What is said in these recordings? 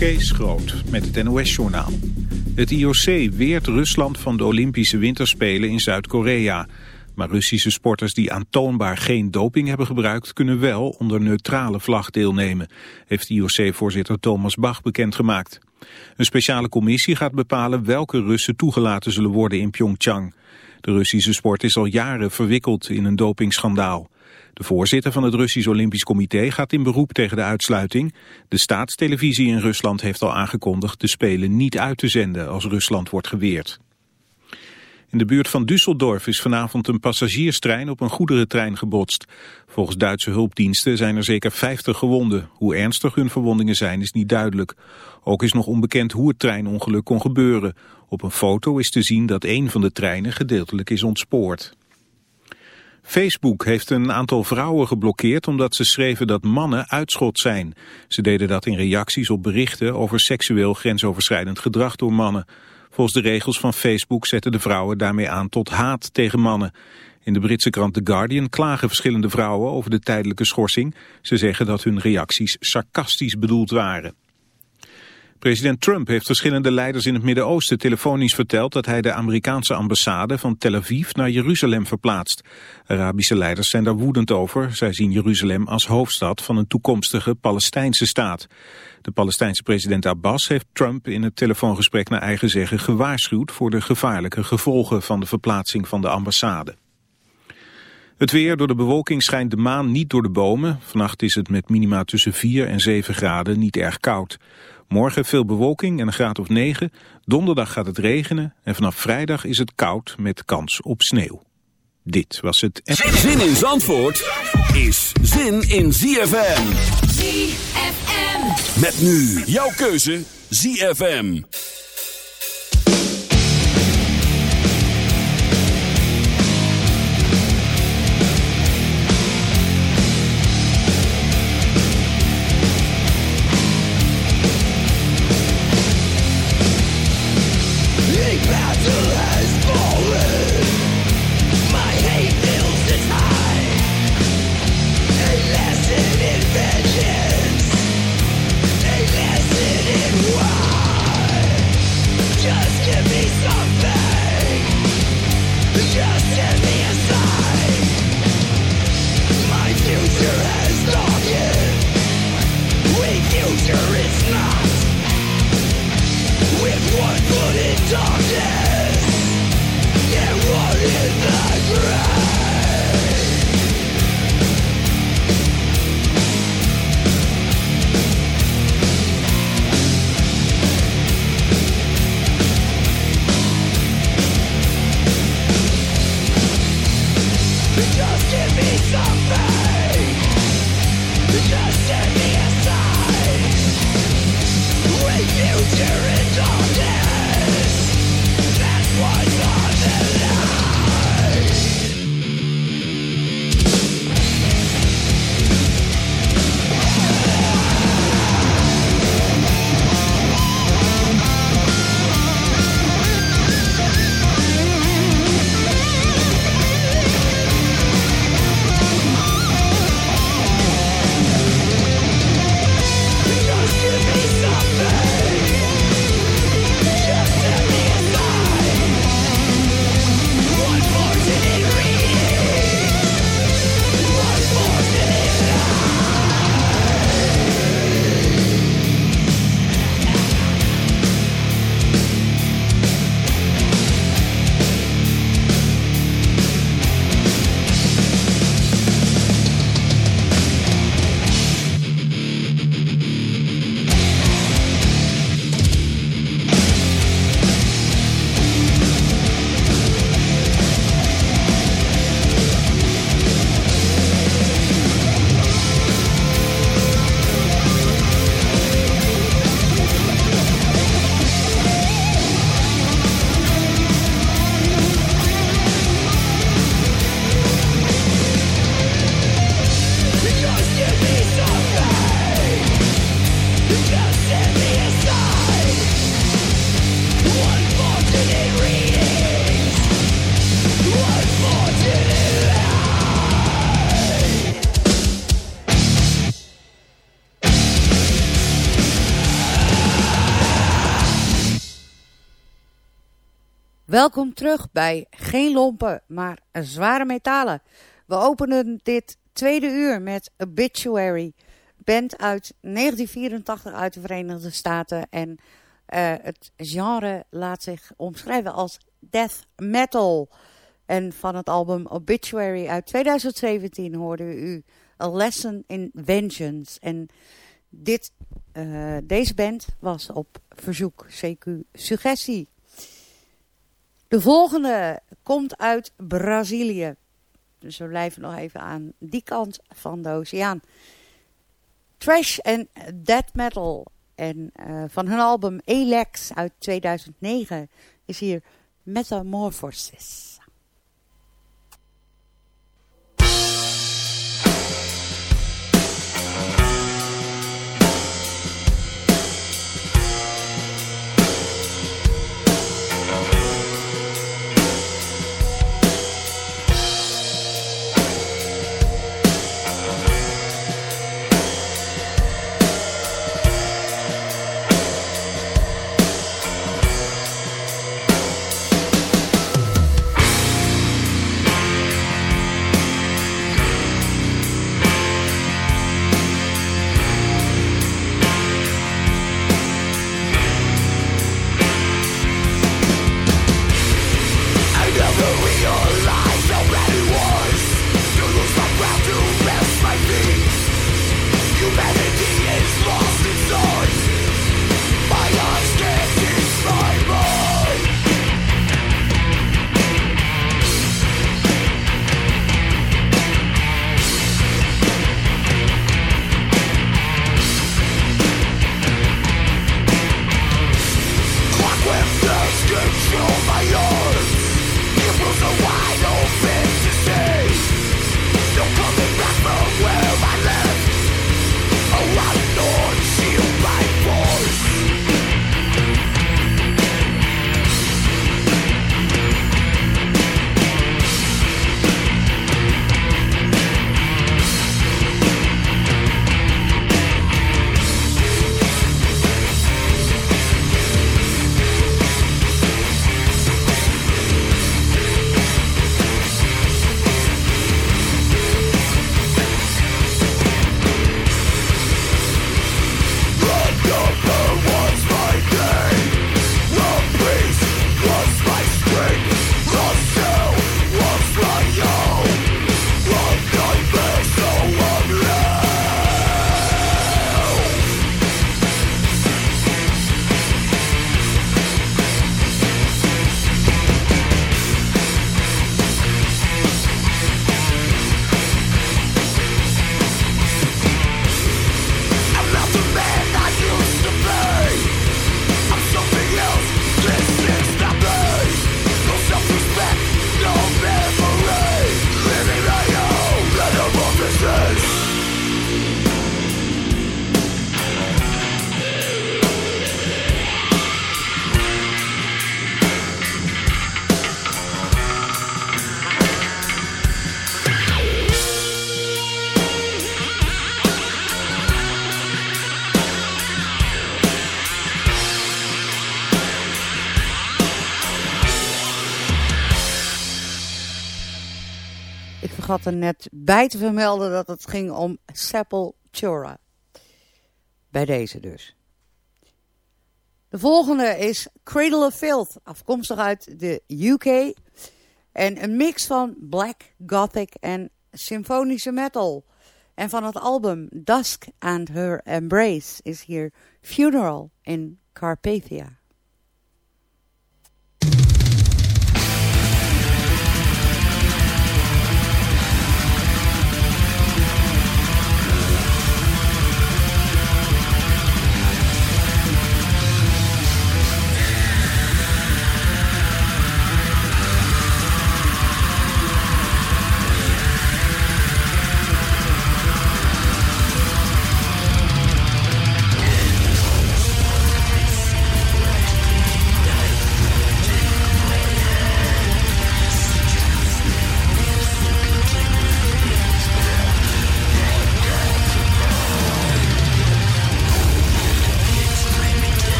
Kees Groot met het NOS-journaal. Het IOC weert Rusland van de Olympische Winterspelen in Zuid-Korea. Maar Russische sporters die aantoonbaar geen doping hebben gebruikt... kunnen wel onder neutrale vlag deelnemen, heeft IOC-voorzitter Thomas Bach bekendgemaakt. Een speciale commissie gaat bepalen welke Russen toegelaten zullen worden in Pyeongchang. De Russische sport is al jaren verwikkeld in een dopingschandaal. De voorzitter van het Russisch Olympisch Comité gaat in beroep tegen de uitsluiting. De staatstelevisie in Rusland heeft al aangekondigd de Spelen niet uit te zenden als Rusland wordt geweerd. In de buurt van Düsseldorf is vanavond een passagierstrein op een goederentrein gebotst. Volgens Duitse hulpdiensten zijn er zeker 50 gewonden. Hoe ernstig hun verwondingen zijn is niet duidelijk. Ook is nog onbekend hoe het treinongeluk kon gebeuren. Op een foto is te zien dat een van de treinen gedeeltelijk is ontspoord. Facebook heeft een aantal vrouwen geblokkeerd omdat ze schreven dat mannen uitschot zijn. Ze deden dat in reacties op berichten over seksueel grensoverschrijdend gedrag door mannen. Volgens de regels van Facebook zetten de vrouwen daarmee aan tot haat tegen mannen. In de Britse krant The Guardian klagen verschillende vrouwen over de tijdelijke schorsing. Ze zeggen dat hun reacties sarcastisch bedoeld waren. President Trump heeft verschillende leiders in het Midden-Oosten telefonisch verteld dat hij de Amerikaanse ambassade van Tel Aviv naar Jeruzalem verplaatst. Arabische leiders zijn daar woedend over. Zij zien Jeruzalem als hoofdstad van een toekomstige Palestijnse staat. De Palestijnse president Abbas heeft Trump in het telefoongesprek naar eigen zeggen gewaarschuwd voor de gevaarlijke gevolgen van de verplaatsing van de ambassade. Het weer, door de bewolking schijnt de maan niet door de bomen. Vannacht is het met minima tussen 4 en 7 graden niet erg koud. Morgen veel bewolking en een graad of 9. Donderdag gaat het regenen en vanaf vrijdag is het koud met kans op sneeuw. Dit was het... Zin in Zandvoort is zin in ZFM. ZFM. Met nu jouw keuze ZFM. be something. Welkom terug bij Geen Lompen, maar Zware Metalen. We openen dit tweede uur met Obituary, band uit 1984 uit de Verenigde Staten. En uh, het genre laat zich omschrijven als death metal. En van het album Obituary uit 2017 hoorde u A Lesson in Vengeance. En dit, uh, deze band was op verzoek, CQ Suggestie. De volgende komt uit Brazilië. Dus we blijven nog even aan die kant van de oceaan. Trash en Death Metal. En uh, van hun album Elex uit 2009 is hier Metamorphosis. Had er net bij te vermelden dat het ging om Sepultura. Bij deze dus. De volgende is Cradle of Filth, afkomstig uit de UK. En een mix van black, gothic en symfonische metal. En van het album Dusk and Her Embrace is hier Funeral in Carpathia.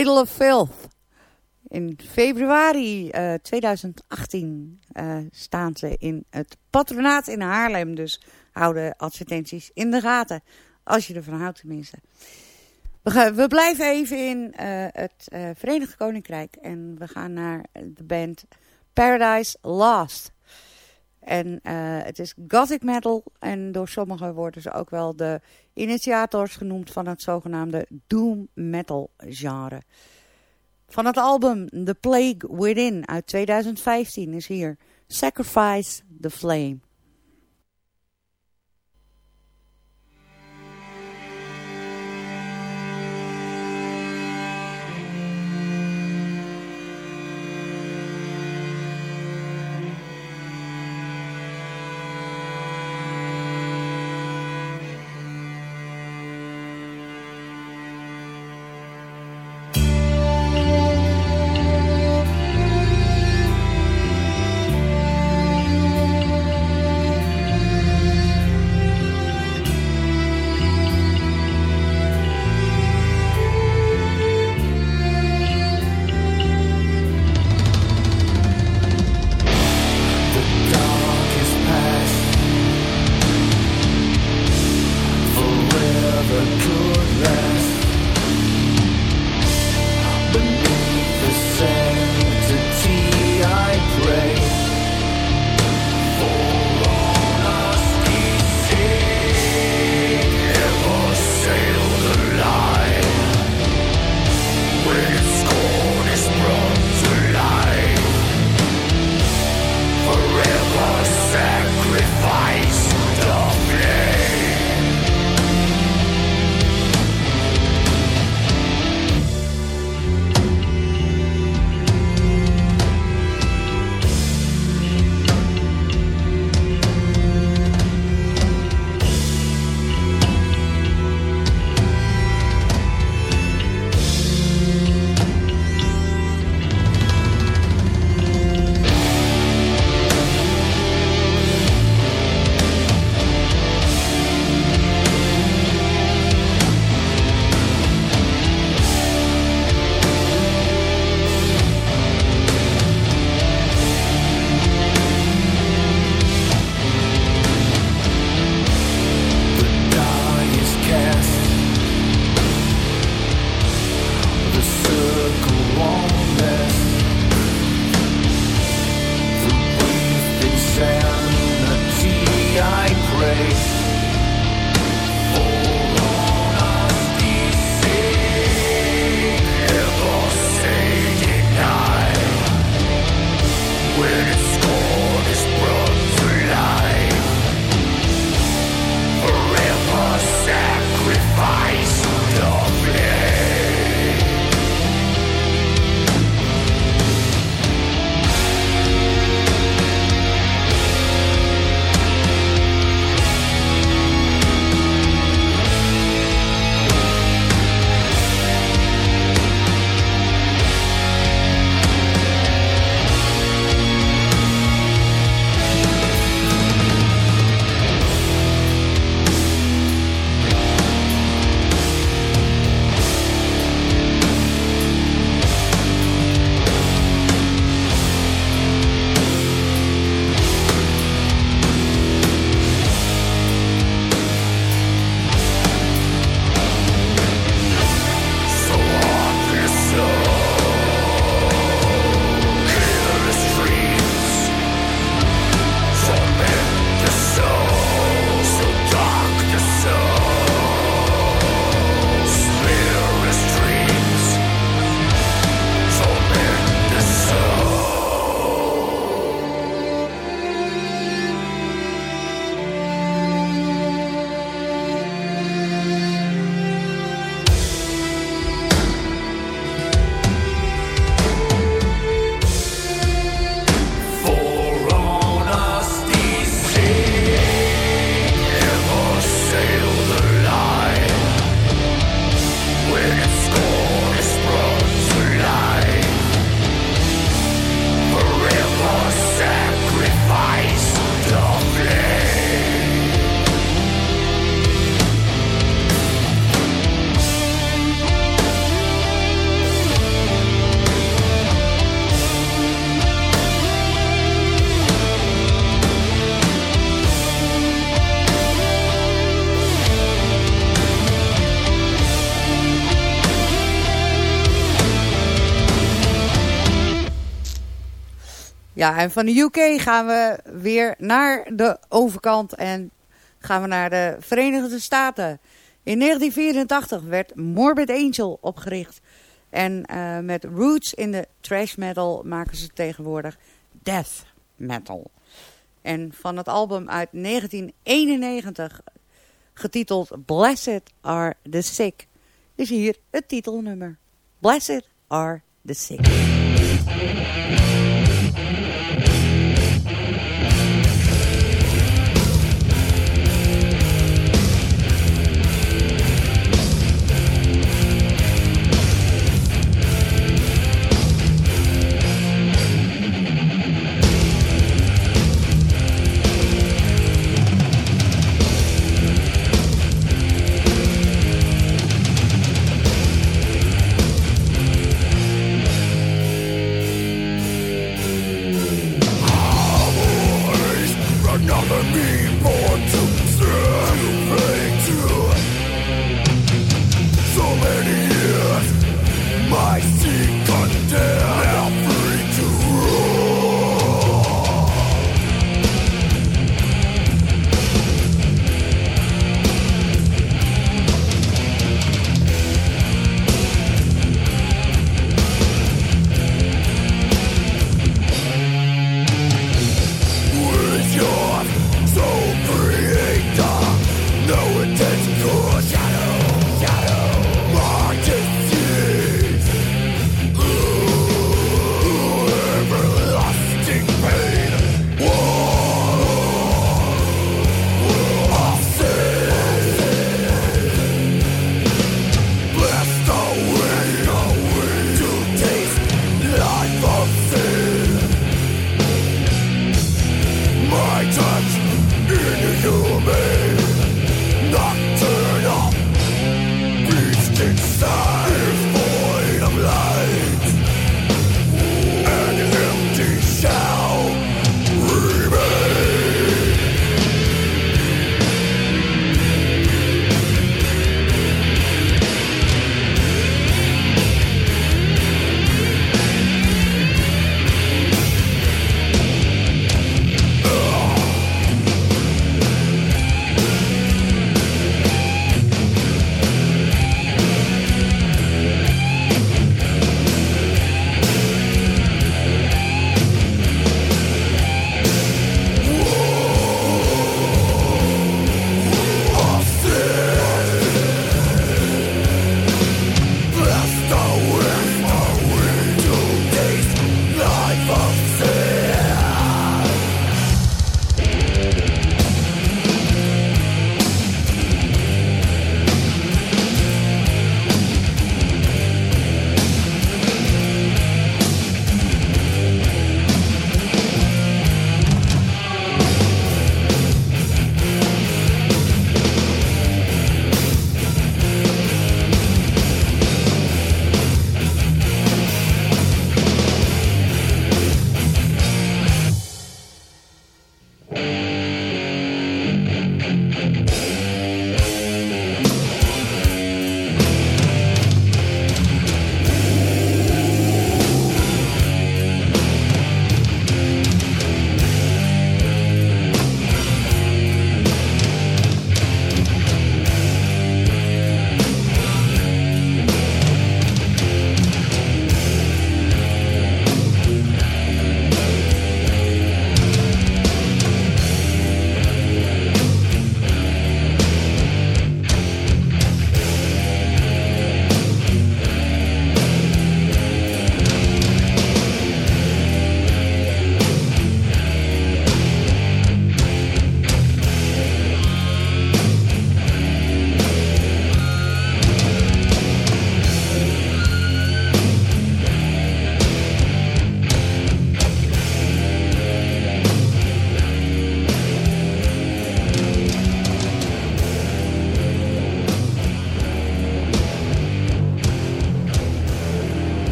Cradle of Filth. In februari 2018 uh, staan ze in het patronaat in Haarlem. Dus houden advertenties in de gaten. Als je ervan houdt tenminste. We, we blijven even in uh, het Verenigd Koninkrijk. En we gaan naar de band Paradise Lost. En uh, het is gothic metal. En door sommigen worden ze ook wel de initiators genoemd van het zogenaamde doom metal genre. Van het album The Plague Within uit 2015 is hier Sacrifice the Flame. Ja, en van de UK gaan we weer naar de overkant en gaan we naar de Verenigde Staten. In 1984 werd Morbid Angel opgericht. En uh, met roots in de trash metal maken ze tegenwoordig death metal. En van het album uit 1991, getiteld Blessed Are the Sick, is hier het titelnummer. Blessed Are the Sick.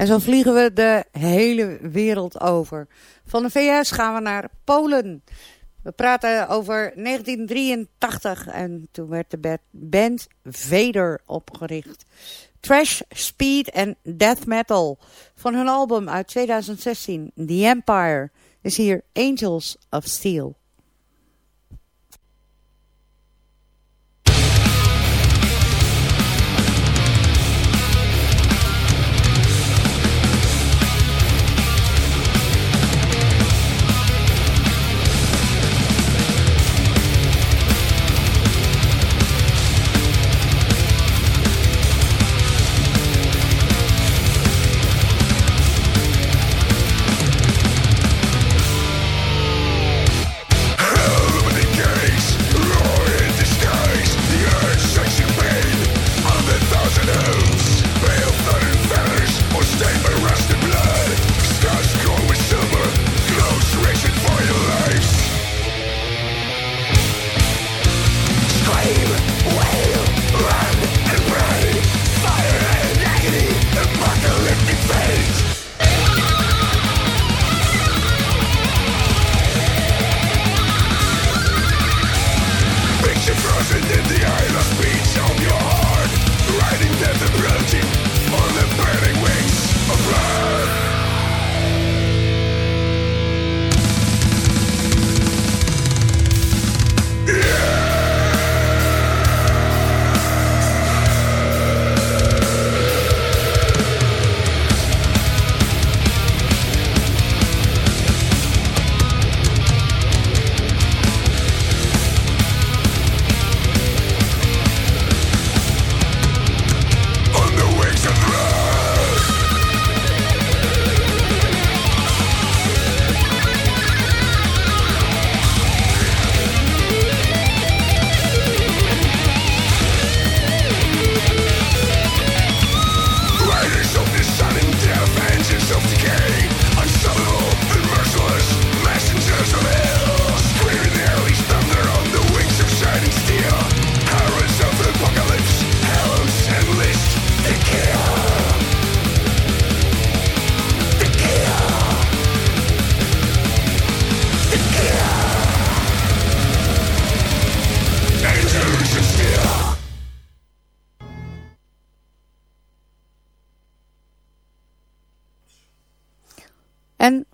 En zo vliegen we de hele wereld over. Van de VS gaan we naar Polen. We praten over 1983 en toen werd de band Vader opgericht. Trash, Speed en Death Metal. Van hun album uit 2016, The Empire, is hier Angels of Steel.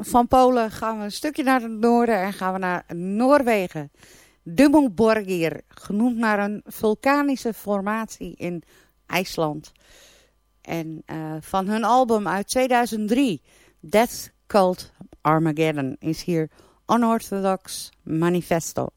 Van Polen gaan we een stukje naar het noorden en gaan we naar Noorwegen. Dummelborgir, genoemd naar een vulkanische formatie in IJsland. En uh, van hun album uit 2003, Death Cult Armageddon, is hier Unorthodox Manifesto.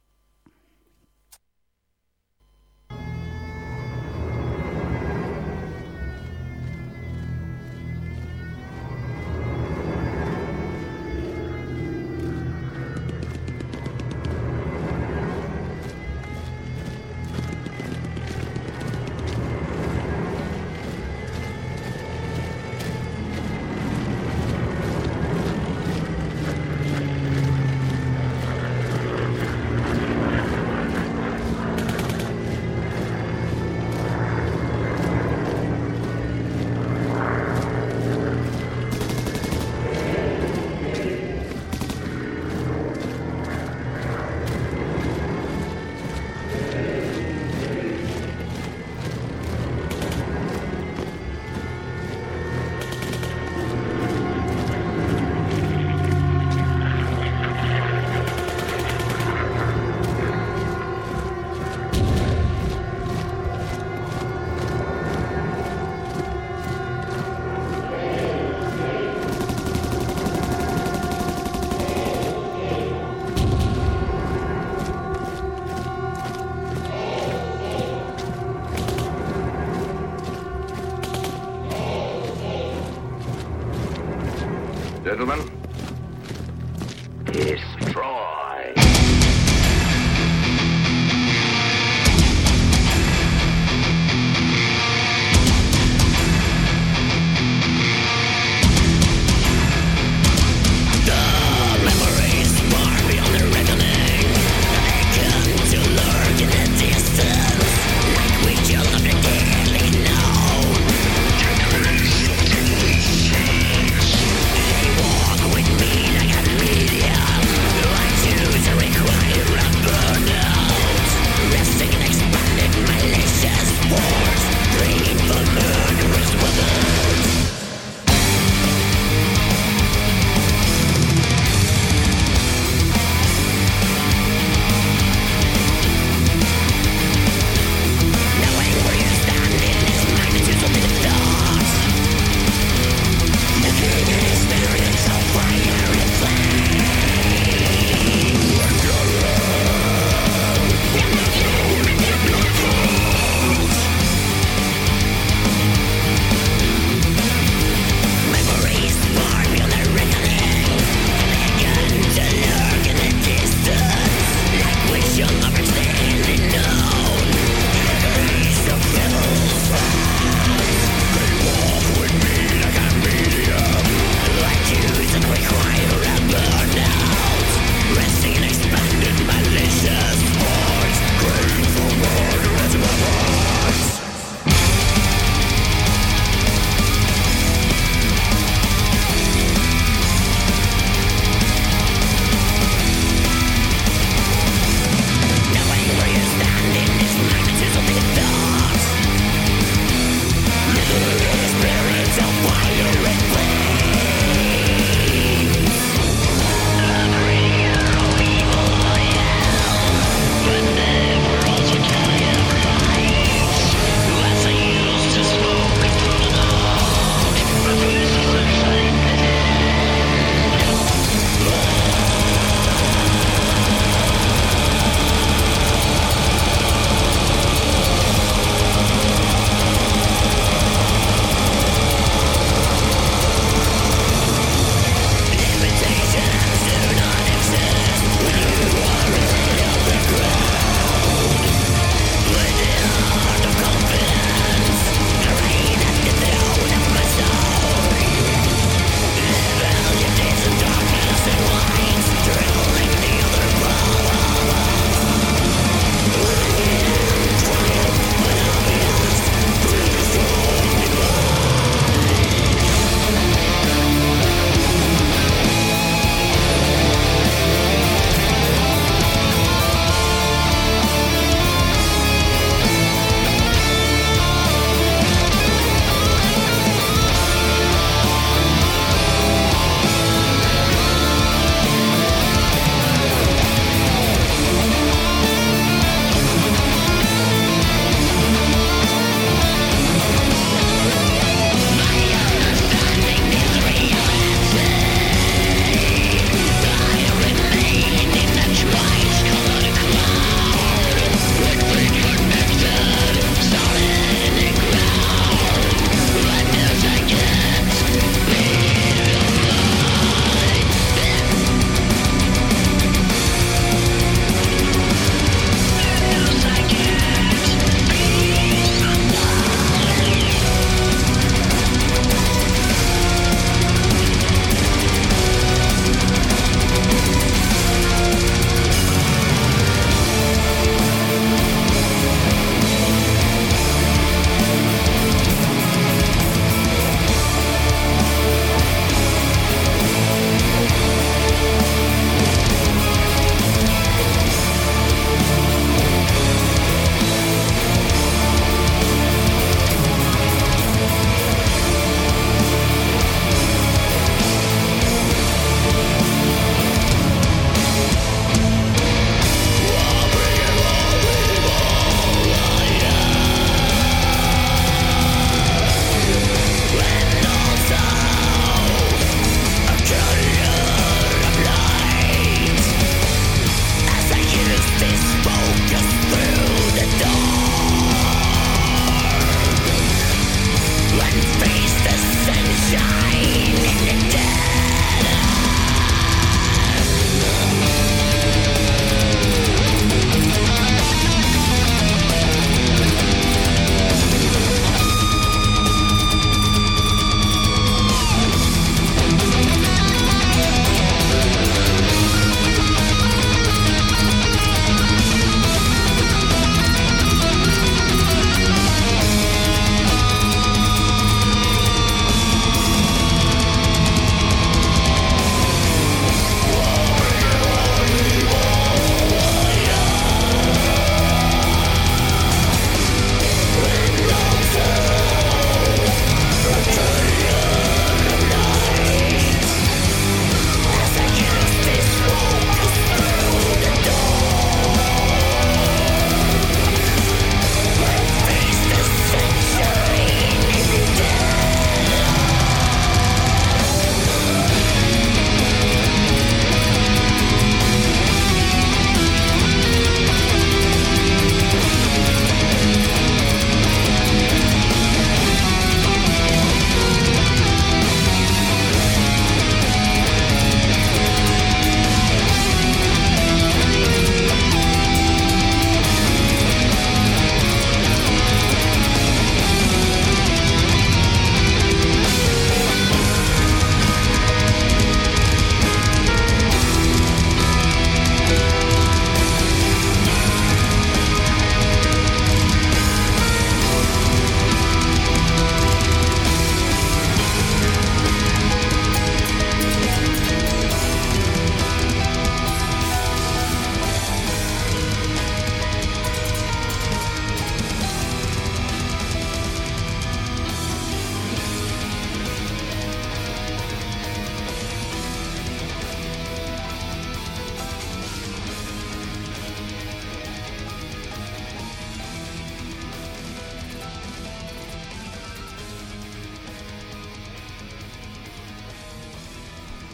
gentlemen.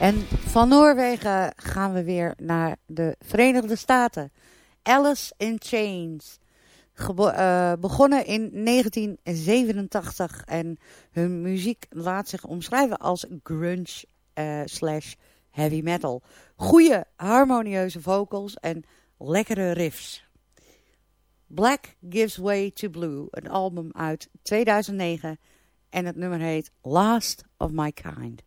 En van Noorwegen gaan we weer naar de Verenigde Staten. Alice in Chains. Uh, begonnen in 1987 en hun muziek laat zich omschrijven als grunge uh, slash heavy metal. Goede harmonieuze vocals en lekkere riffs. Black Gives Way to Blue, een album uit 2009 en het nummer heet Last of My Kind.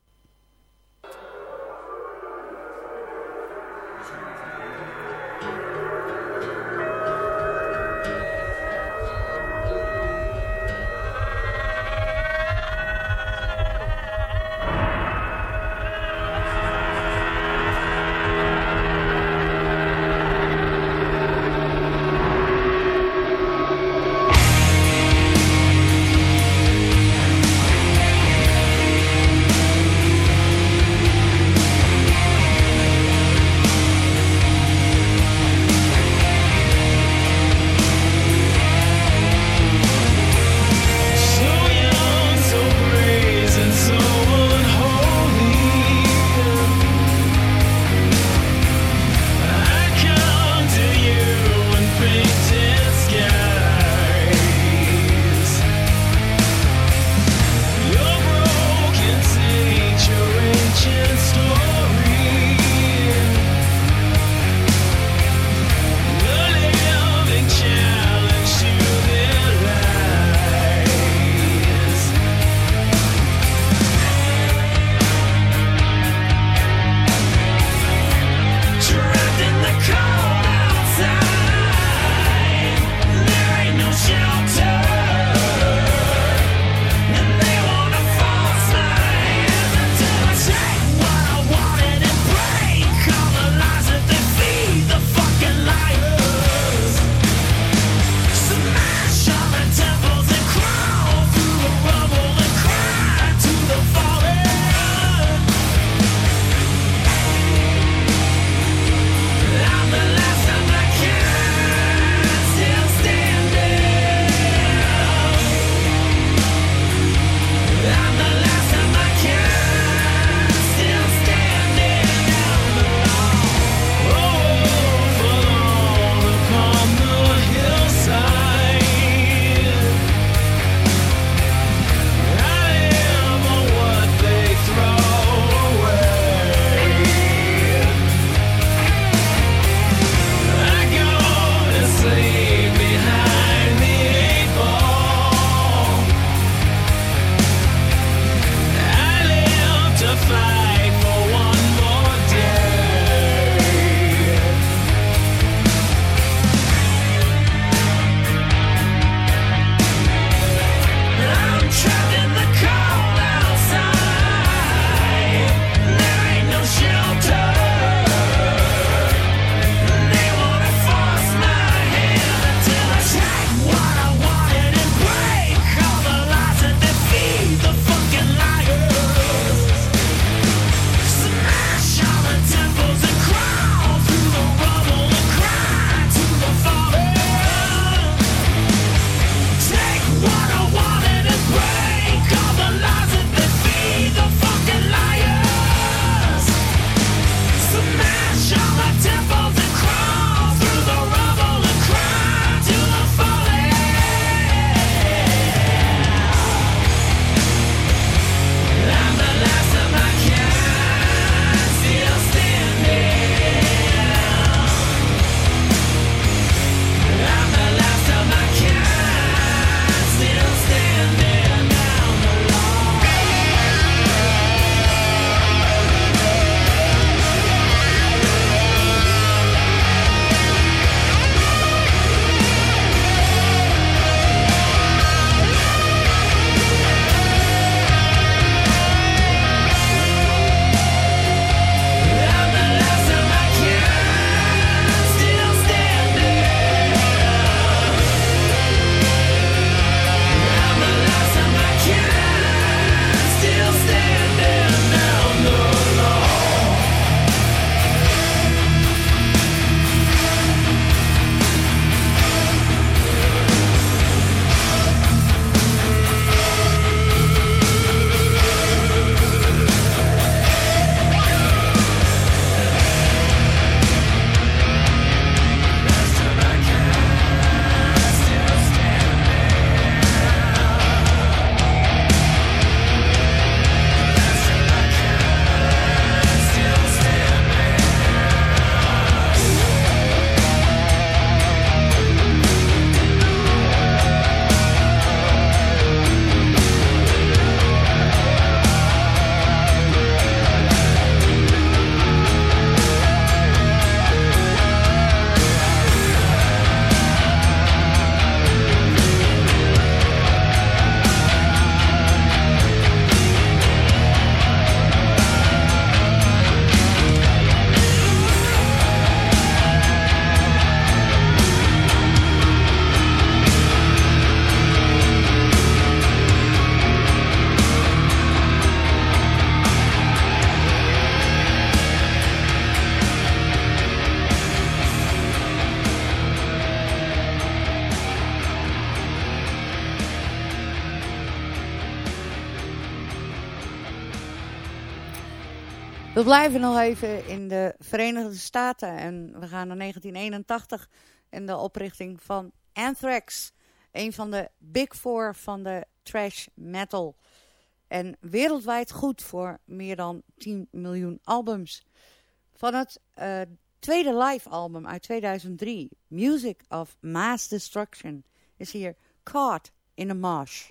Blijven nog even in de Verenigde Staten en we gaan naar 1981 en de oprichting van Anthrax. Een van de big four van de trash metal. En wereldwijd goed voor meer dan 10 miljoen albums. Van het uh, tweede live album uit 2003, Music of Mass Destruction, is hier Caught in a Marsh.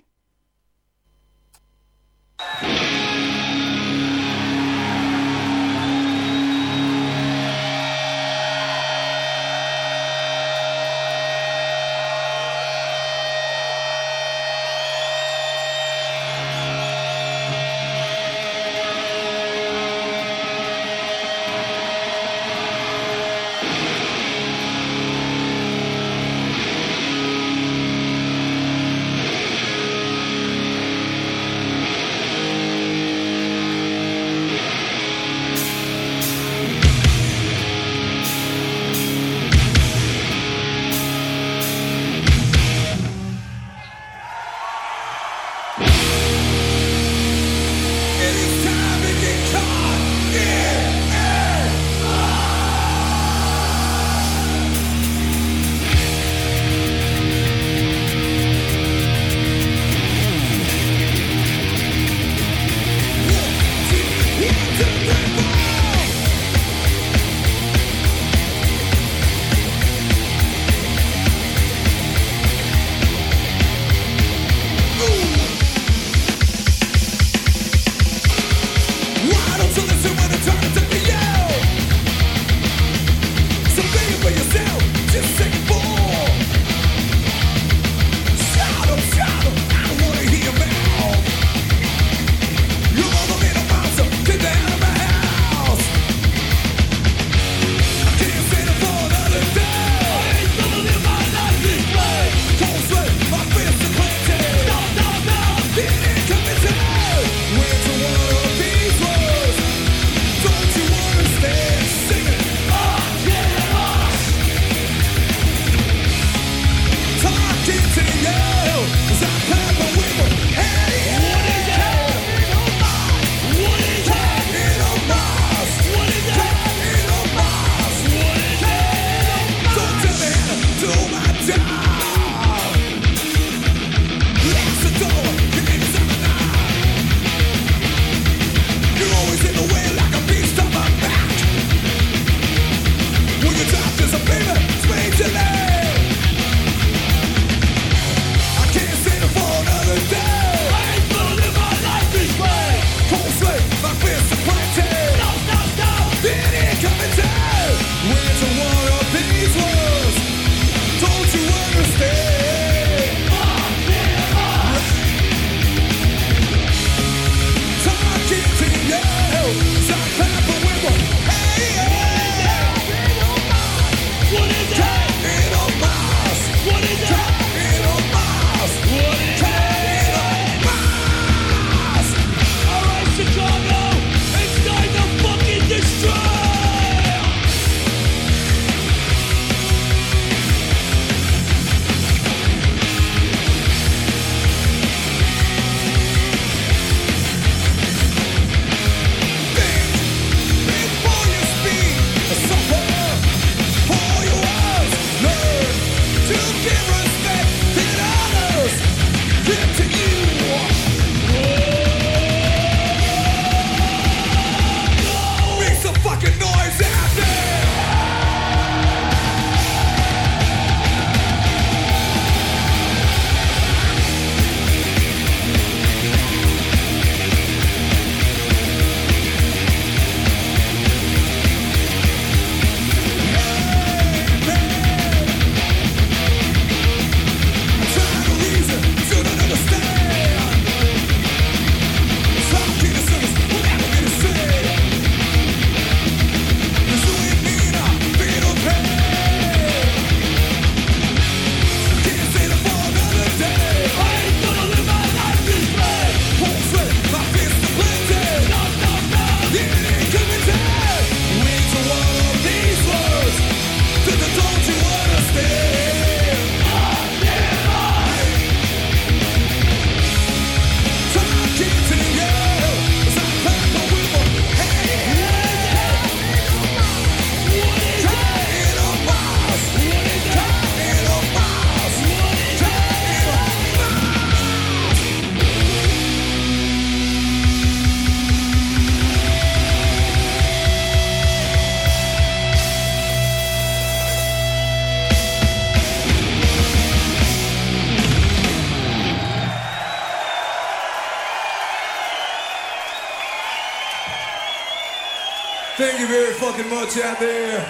Much out there.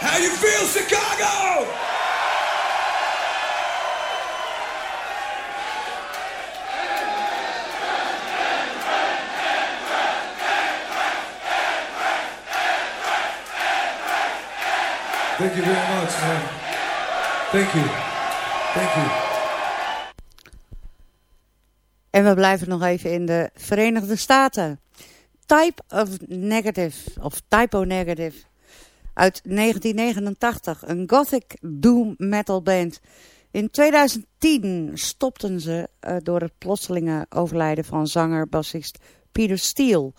How you feel, Chicago? Thank you very much, man. Thank you. Thank you. En we blijven nog even in de Verenigde Staten. Type of Negative, of Typo Negative, uit 1989. Een gothic doom metal band. In 2010 stopten ze uh, door het plotselinge overlijden van zanger-bassist Peter Steele.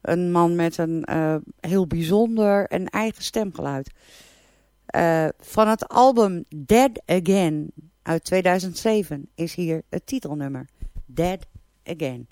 Een man met een uh, heel bijzonder en eigen stemgeluid. Uh, van het album Dead Again uit 2007 is hier het titelnummer. Dead Again.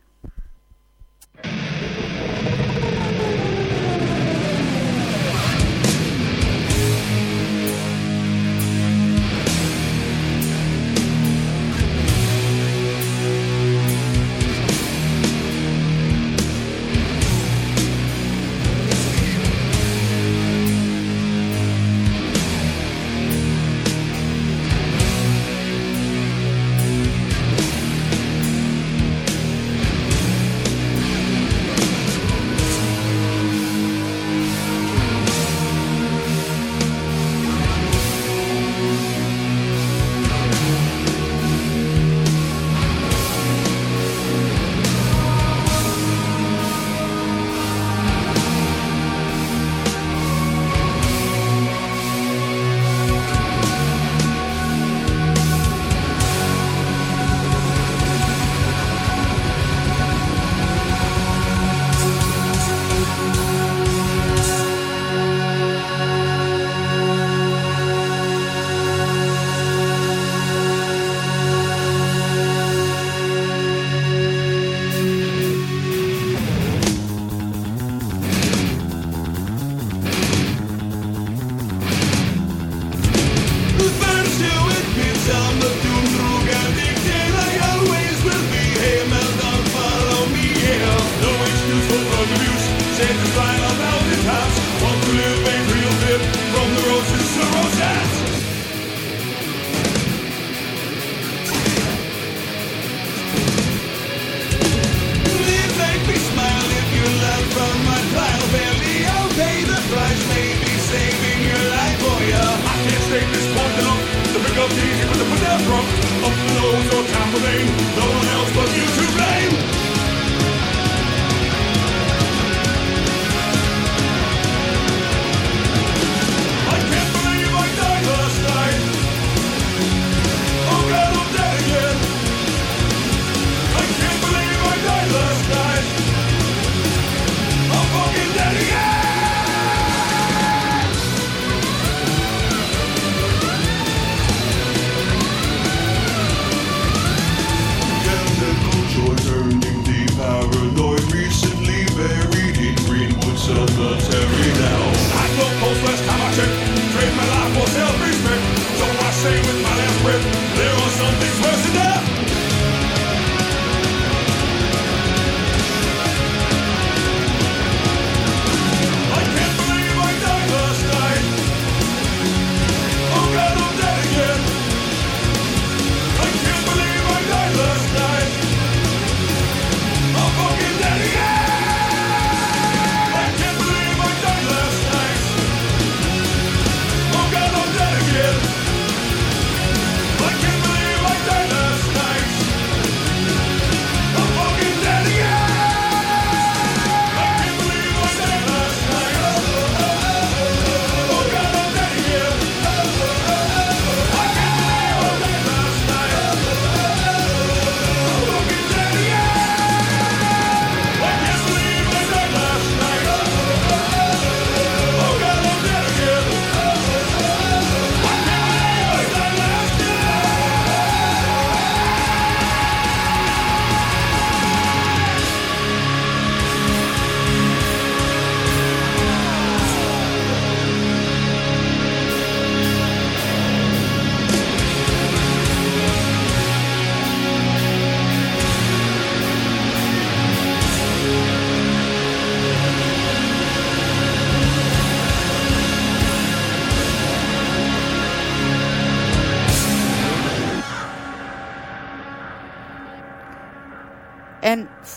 no one else but you.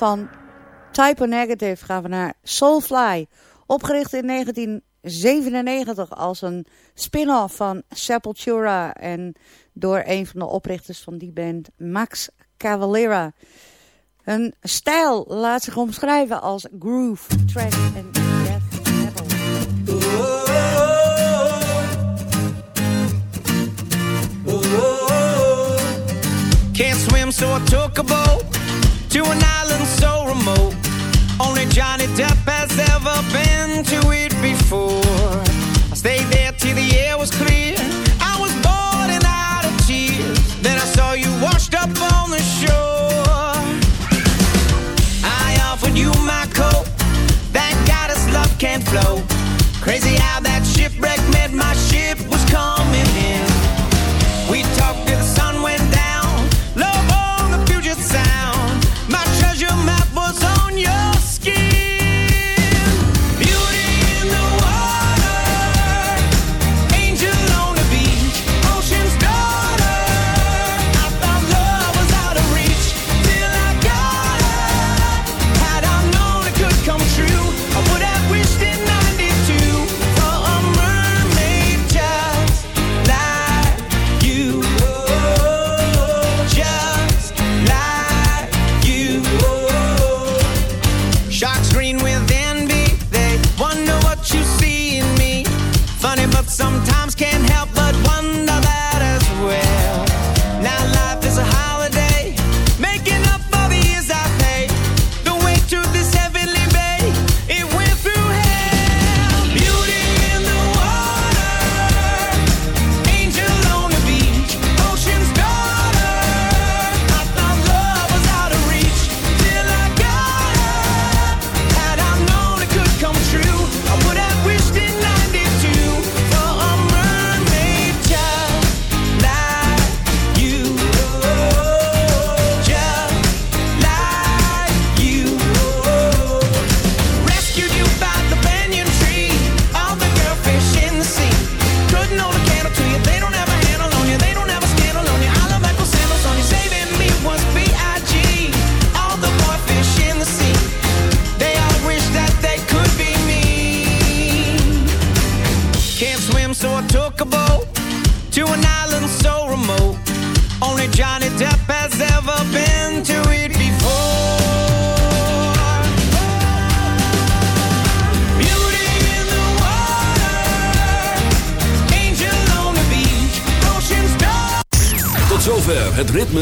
Van Type Negative gaan we naar Soulfly. Opgericht in 1997 als een spin-off van Sepultura. En door een van de oprichters van die band, Max Cavalera. Hun stijl laat zich omschrijven als groove, trash en death metal. Can't swim, so I took a boat to an island so remote. Only Johnny Depp has ever been to it before. I stayed there till the air was clear. I was boiling out of tears. Then I saw you washed up on the shore. I offered you my coat. Thank God love can't flow. Crazy how that shipwreck meant my ship was coming